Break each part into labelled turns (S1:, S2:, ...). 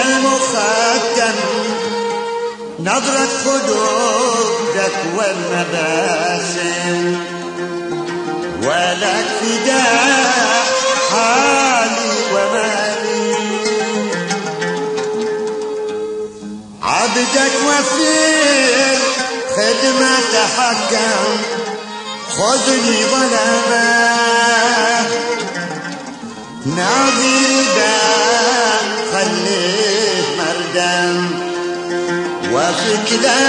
S1: المختم نظرة خدودك والمباسم. ولك فداء حالي ومالي. عبدك وفير خدمة تحكم خذني ظلما. لا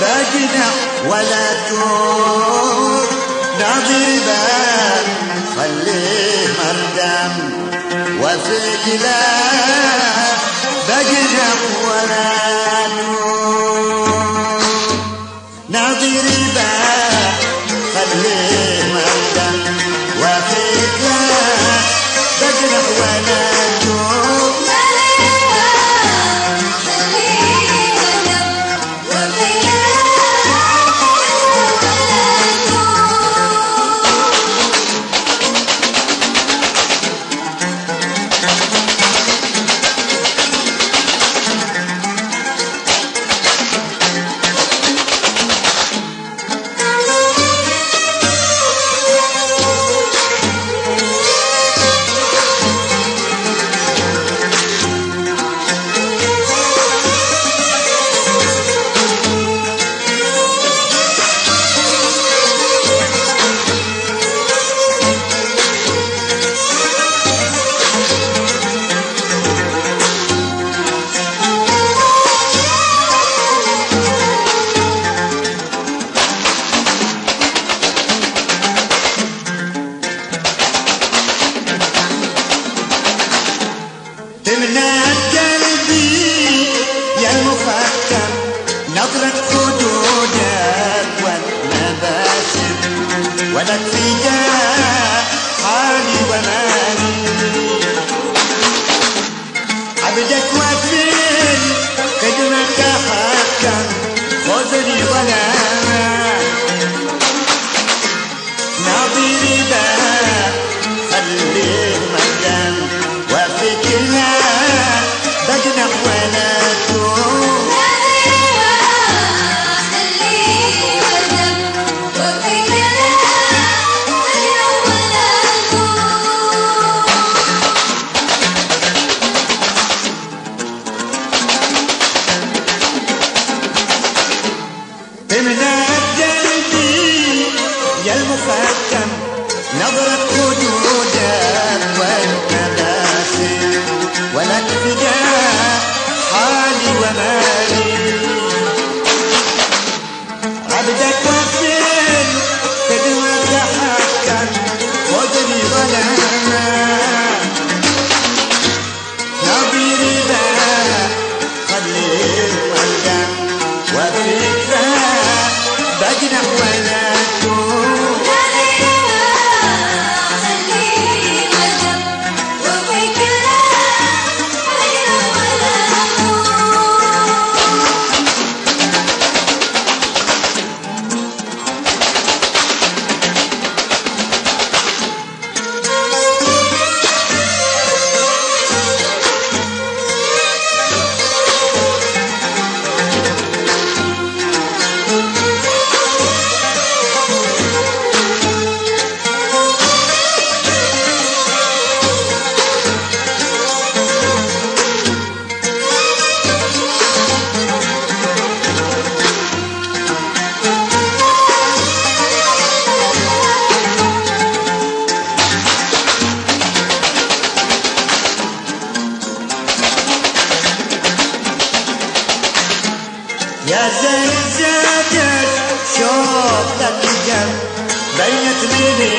S1: بجنح ولا تور ناظر خليه مردم وفيك لا. بجنح ولا تور ناظر داء خليه مردم وفيك ولك فيك حالي ومالي عبدك وكفيل خدمتك حقا خذني ظلاما ناظري بقى نظرة بينت مني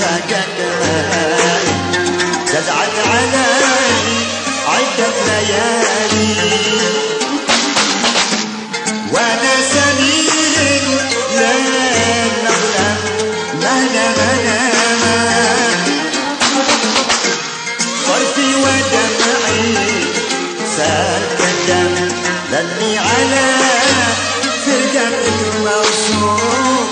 S1: فقد مالي جزعت علي عدة ليالي. وأنا سمين لين نظلم مهلا مهلا طرفي ودمعي سال الدم للي على فرقتك موصول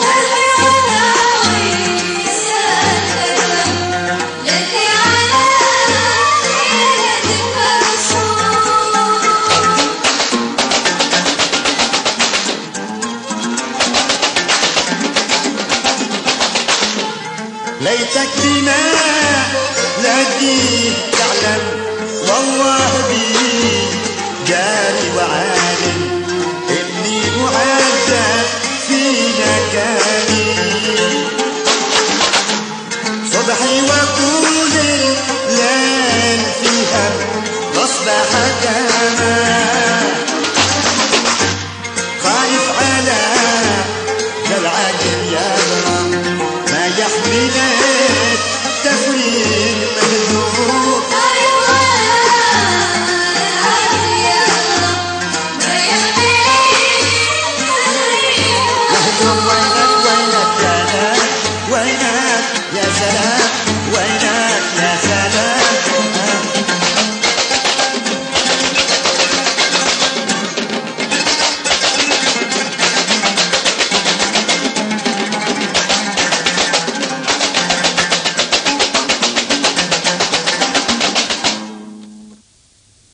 S1: اجتماع للدين تعلم والله بيه جاري وعالم ابني معزز في مكاني. صبحي